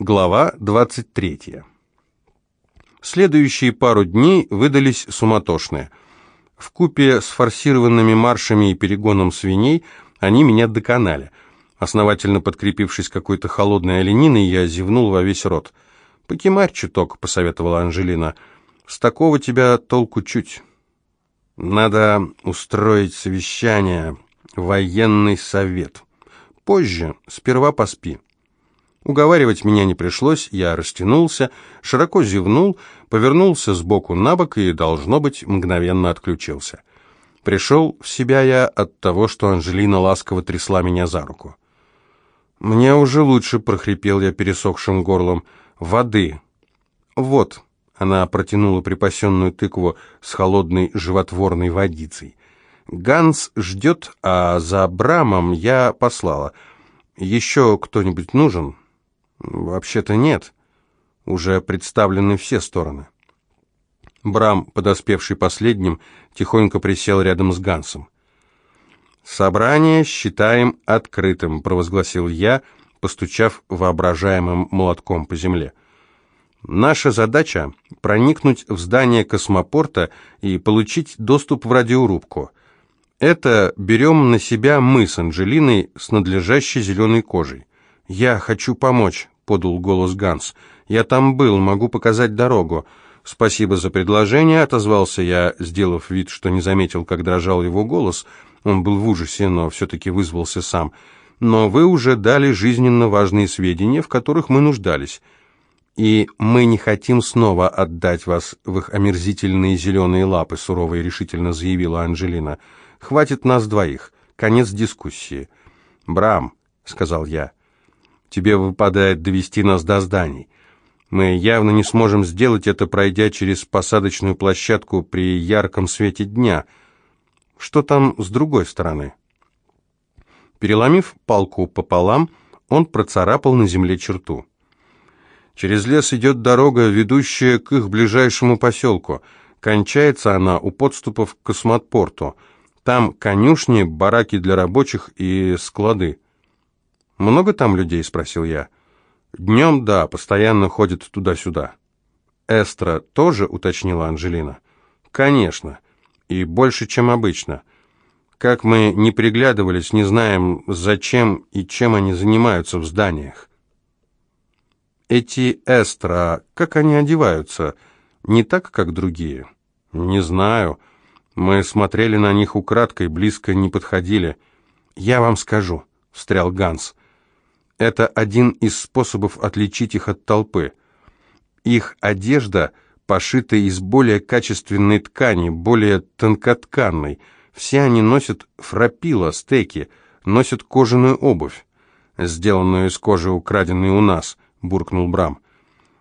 Глава 23. Следующие пару дней выдались суматошные. В купе с форсированными маршами и перегоном свиней они меня доконали. Основательно подкрепившись какой-то холодной олениной, я зевнул во весь рот. «Покемарь чуток», — посоветовала Анжелина. «С такого тебя толку чуть». «Надо устроить совещание, военный совет. Позже, сперва поспи». Уговаривать меня не пришлось, я растянулся, широко зевнул, повернулся сбоку на бок и, должно быть, мгновенно отключился. Пришел в себя я от того, что Анжелина ласково трясла меня за руку. «Мне уже лучше», — прохрипел я пересохшим горлом. «Воды». «Вот», — она протянула припасенную тыкву с холодной животворной водицей. «Ганс ждет, а за Брамом я послала. Еще кто-нибудь нужен?» «Вообще-то нет. Уже представлены все стороны». Брам, подоспевший последним, тихонько присел рядом с Гансом. «Собрание считаем открытым», — провозгласил я, постучав воображаемым молотком по земле. «Наша задача — проникнуть в здание космопорта и получить доступ в радиорубку. Это берем на себя мы с Анжелиной с надлежащей зеленой кожей. «Я хочу помочь», — подал голос Ганс. «Я там был, могу показать дорогу». «Спасибо за предложение», — отозвался я, сделав вид, что не заметил, как дрожал его голос. Он был в ужасе, но все-таки вызвался сам. «Но вы уже дали жизненно важные сведения, в которых мы нуждались. И мы не хотим снова отдать вас в их омерзительные зеленые лапы», — сурово и решительно заявила Анжелина. «Хватит нас двоих. Конец дискуссии». «Брам», — сказал я, — Тебе выпадает довести нас до зданий. Мы явно не сможем сделать это, пройдя через посадочную площадку при ярком свете дня. Что там с другой стороны?» Переломив палку пополам, он процарапал на земле черту. Через лес идет дорога, ведущая к их ближайшему поселку. Кончается она у подступов к космопорту. Там конюшни, бараки для рабочих и склады. «Много там людей?» — спросил я. «Днем, да, постоянно ходят туда-сюда». «Эстра тоже?» — уточнила Анжелина. «Конечно. И больше, чем обычно. Как мы не приглядывались, не знаем, зачем и чем они занимаются в зданиях». «Эти Эстра, как они одеваются? Не так, как другие?» «Не знаю. Мы смотрели на них украдкой, близко не подходили». «Я вам скажу», — встрял Ганс. Это один из способов отличить их от толпы. Их одежда пошита из более качественной ткани, более тонкотканной. Все они носят фрапила, стеки, носят кожаную обувь, сделанную из кожи, украденной у нас, буркнул Брам.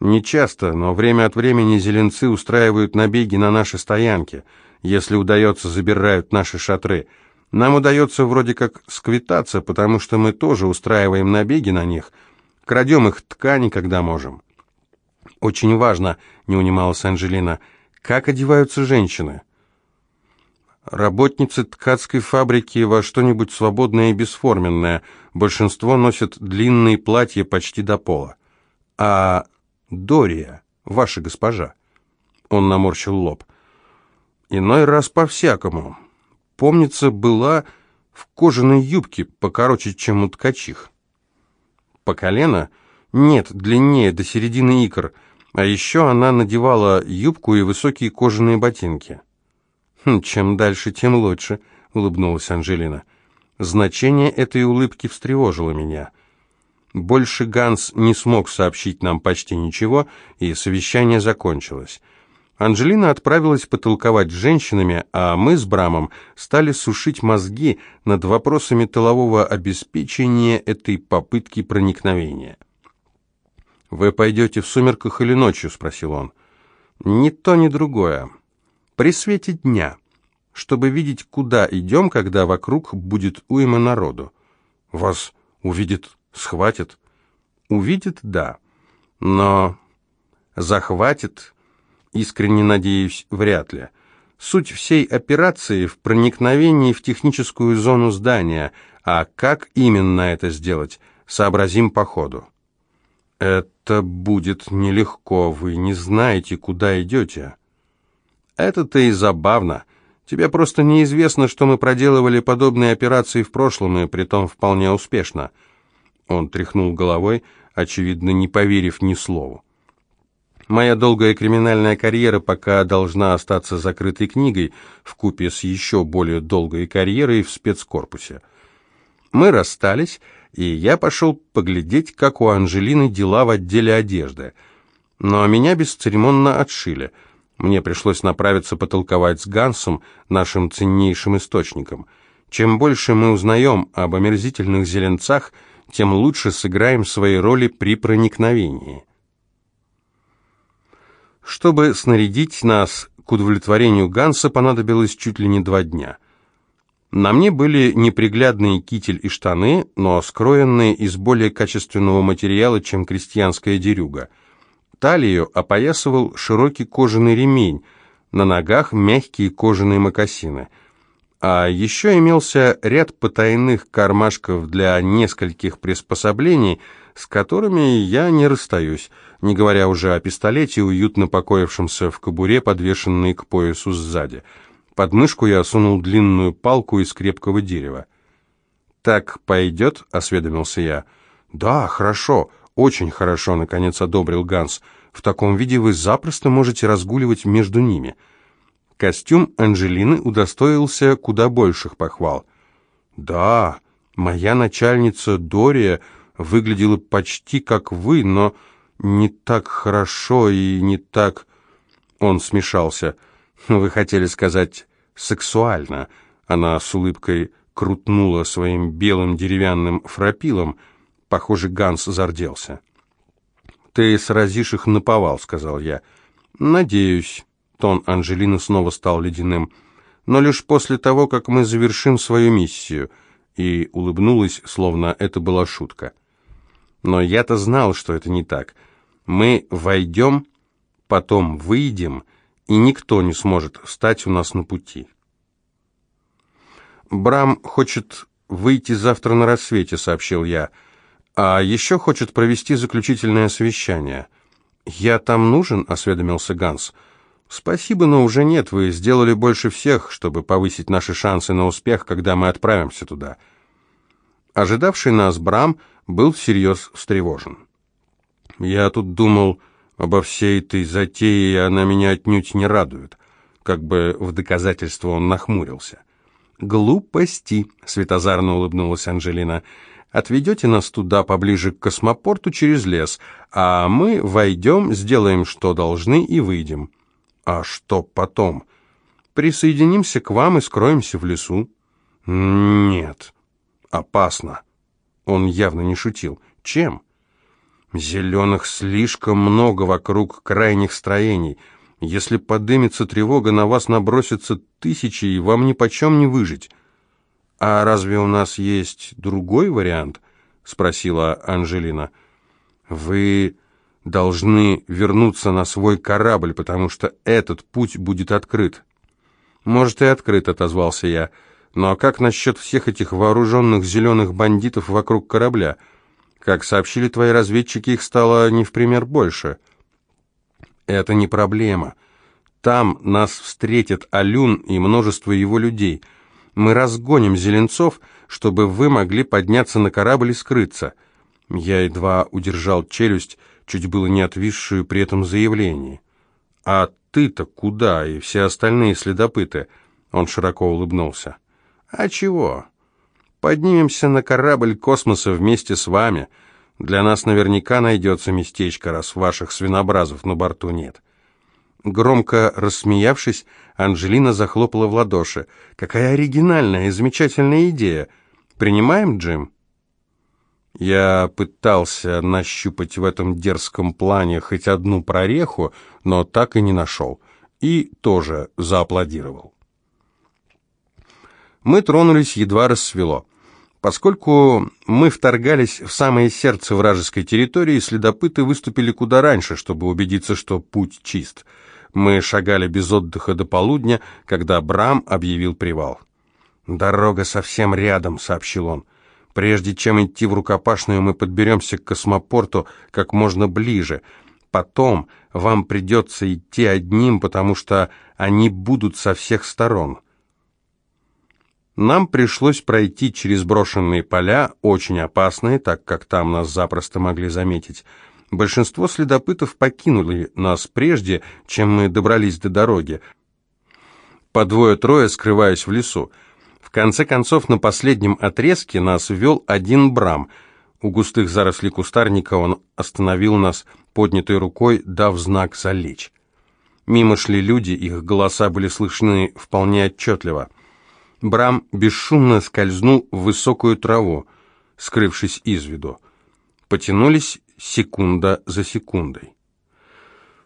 Не часто, но время от времени зеленцы устраивают набеги на наши стоянки. Если удается, забирают наши шатры. Нам удается вроде как сквитаться, потому что мы тоже устраиваем набеги на них, крадем их ткани, когда можем. Очень важно, не унималась Анжелина, как одеваются женщины. Работницы ткацкой фабрики во что-нибудь свободное и бесформенное. Большинство носят длинные платья почти до пола. А Дория, ваша госпожа? Он наморщил лоб. Иной раз по-всякому помнится, была в кожаной юбке, покороче, чем у ткачих. По колено? Нет, длиннее, до середины икр. А еще она надевала юбку и высокие кожаные ботинки. «Хм, «Чем дальше, тем лучше», — улыбнулась Анжелина. Значение этой улыбки встревожило меня. Больше Ганс не смог сообщить нам почти ничего, и совещание закончилось. Анжелина отправилась потолковать с женщинами, а мы с Брамом стали сушить мозги над вопросами тылового обеспечения этой попытки проникновения. «Вы пойдете в сумерках или ночью?» — спросил он. «Ни то, ни другое. При свете дня, чтобы видеть, куда идем, когда вокруг будет уйма народу. Вас увидит, схватит?» «Увидит, да. Но захватит...» Искренне надеюсь, вряд ли. Суть всей операции в проникновении в техническую зону здания, а как именно это сделать, сообразим по ходу. «Это будет нелегко, вы не знаете, куда идете». «Это-то и забавно. Тебе просто неизвестно, что мы проделывали подобные операции в прошлом, и притом вполне успешно». Он тряхнул головой, очевидно, не поверив ни слову. Моя долгая криминальная карьера пока должна остаться закрытой книгой в купе с еще более долгой карьерой в спецкорпусе. Мы расстались, и я пошел поглядеть, как у Анжелины дела в отделе одежды. Но меня бесцеремонно отшили. Мне пришлось направиться потолковать с Гансом, нашим ценнейшим источником. Чем больше мы узнаем об омерзительных зеленцах, тем лучше сыграем свои роли при проникновении. Чтобы снарядить нас к удовлетворению Ганса, понадобилось чуть ли не два дня — на мне были неприглядные китель и штаны, но скроенные из более качественного материала, чем крестьянская дерюга. Талию опоясывал широкий кожаный ремень, на ногах мягкие кожаные мокасины. А еще имелся ряд потайных кармашков для нескольких приспособлений, с которыми я не расстаюсь, не говоря уже о пистолете, уютно покоившемся в кобуре, подвешенной к поясу сзади – под мышку я сунул длинную палку из крепкого дерева. «Так пойдет?» — осведомился я. «Да, хорошо, очень хорошо», — наконец одобрил Ганс. «В таком виде вы запросто можете разгуливать между ними». Костюм Анжелины удостоился куда больших похвал. «Да, моя начальница Дория выглядела почти как вы, но не так хорошо и не так...» Он смешался. «Вы хотели сказать сексуально. Она с улыбкой крутнула своим белым деревянным фрапилом. Похоже, Ганс зарделся. «Ты сразишь их наповал», — сказал я. «Надеюсь». Тон Анжелины снова стал ледяным. «Но лишь после того, как мы завершим свою миссию». И улыбнулась, словно это была шутка. Но я-то знал, что это не так. Мы войдем, потом выйдем, и никто не сможет встать у нас на пути. «Брам хочет выйти завтра на рассвете», — сообщил я. «А еще хочет провести заключительное совещание». «Я там нужен?» — осведомился Ганс. «Спасибо, но уже нет. Вы сделали больше всех, чтобы повысить наши шансы на успех, когда мы отправимся туда». Ожидавший нас Брам был всерьез встревожен. «Я тут думал...» Обо всей этой затее она меня отнюдь не радует. Как бы в доказательство он нахмурился. «Глупости», — светозарно улыбнулась Анжелина. «Отведете нас туда, поближе к космопорту, через лес, а мы войдем, сделаем, что должны, и выйдем». «А что потом?» «Присоединимся к вам и скроемся в лесу». «Нет, опасно». Он явно не шутил. «Чем?» Зеленых слишком много вокруг крайних строений. Если подымется тревога, на вас набросятся тысячи, и вам ни почем не выжить. «А разве у нас есть другой вариант?» — спросила Анжелина. «Вы должны вернуться на свой корабль, потому что этот путь будет открыт». «Может, и открыт», — отозвался я. «Но как насчет всех этих вооруженных зеленых бандитов вокруг корабля?» Как сообщили твои разведчики, их стало не в пример больше. Это не проблема. Там нас встретит Алюн и множество его людей. Мы разгоним Зеленцов, чтобы вы могли подняться на корабль и скрыться. Я едва удержал челюсть, чуть было не отвисшую при этом заявлении. А ты-то куда и все остальные следопыты? Он широко улыбнулся. А чего? Поднимемся на корабль космоса вместе с вами. Для нас наверняка найдется местечко, раз ваших свинобразов на борту нет». Громко рассмеявшись, Анжелина захлопала в ладоши. «Какая оригинальная и замечательная идея! Принимаем, Джим?» Я пытался нащупать в этом дерзком плане хоть одну прореху, но так и не нашел. И тоже зааплодировал. Мы тронулись, едва рассвело. Поскольку мы вторгались в самое сердце вражеской территории, следопыты выступили куда раньше, чтобы убедиться, что путь чист. Мы шагали без отдыха до полудня, когда Брам объявил привал. «Дорога совсем рядом», — сообщил он. Прежде чем идти в рукопашную, мы подберемся к космопорту как можно ближе. Потом вам придется идти одним, потому что они будут со всех сторон». Нам пришлось пройти через брошенные поля, очень опасные, так как там нас запросто могли заметить. Большинство следопытов покинули нас прежде, чем мы добрались до дороги. По двое-трое скрываясь в лесу. В конце концов, на последнем отрезке нас вел один брам. У густых зарослей кустарника он остановил нас поднятой рукой, дав знак «залечь». Мимо шли люди, их голоса были слышны вполне отчетливо. Брам бесшумно скользнул в высокую траву, скрывшись из виду. Потянулись секунда за секундой.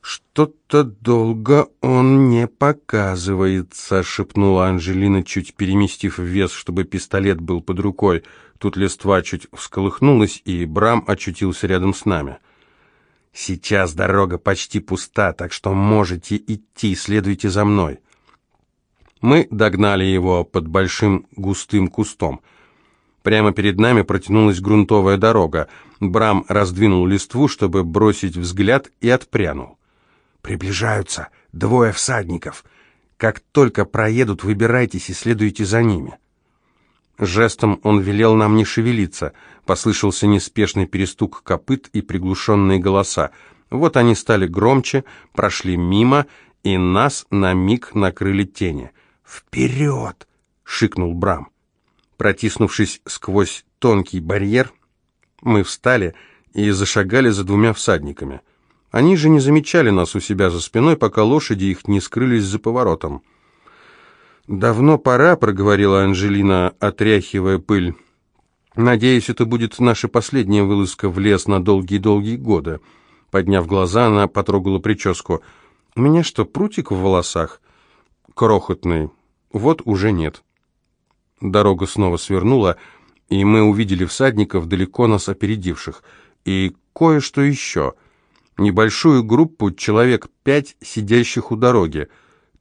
«Что-то долго он не показывается», — шепнула Анжелина, чуть переместив вес, чтобы пистолет был под рукой. Тут листва чуть всколыхнулась, и Брам очутился рядом с нами. «Сейчас дорога почти пуста, так что можете идти, следуйте за мной». Мы догнали его под большим густым кустом. Прямо перед нами протянулась грунтовая дорога. Брам раздвинул листву, чтобы бросить взгляд, и отпрянул. Приближаются двое всадников. Как только проедут, выбирайтесь и следуйте за ними. Жестом он велел нам не шевелиться. Послышался неспешный перестук копыт и приглушенные голоса. Вот они стали громче, прошли мимо, и нас на миг накрыли тени. «Вперед!» — шикнул Брам. Протиснувшись сквозь тонкий барьер, мы встали и зашагали за двумя всадниками — они же не замечали нас у себя за спиной, пока лошади их не скрылись за поворотом. «Давно пора», — проговорила Анжелина, отряхивая пыль. «Надеюсь, это будет наша последняя вылазка в лес на долгие-долгие годы». Подняв глаза, она потрогала прическу. «У меня что, прутик в волосах?» «Крохотный. Вот уже нет». Дорога снова свернула, и мы увидели всадников, далеко нас опередивших. И кое-что еще — небольшую группу, человек пять, сидящих у дороги.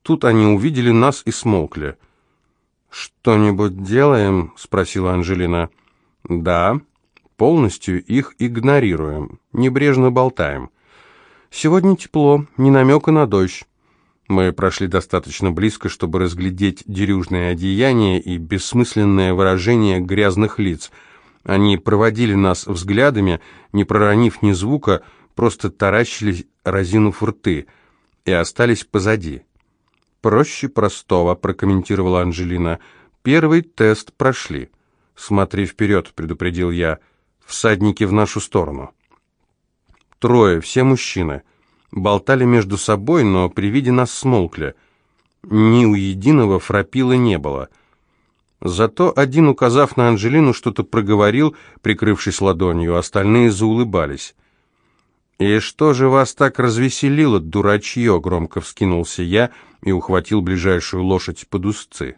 Тут они увидели нас и смолкли. «Что-нибудь делаем?» — спросила Анжелина. «Да, полностью их игнорируем, небрежно болтаем. Сегодня тепло, ни намека на дождь. Мы прошли достаточно близко, чтобы разглядеть дерюжное одеяние и бессмысленное выражение грязных лиц. Они проводили нас взглядами, не проронив ни звука, просто таращились, разинув рты, и остались позади. «Проще простого», — прокомментировала Анжелина. «Первый тест прошли». «Смотри вперед», — предупредил я. «Всадники в нашу сторону». Трое, все мужчины. Болтали между собой, но при виде нас смолкли. Ни у единого фрапила не было. Зато один, указав на Анжелину, что-то проговорил, прикрывшись ладонью, остальные заулыбались. «И что же вас так развеселило, дурачье?» — громко вскинулся я и ухватил ближайшую лошадь под узцы.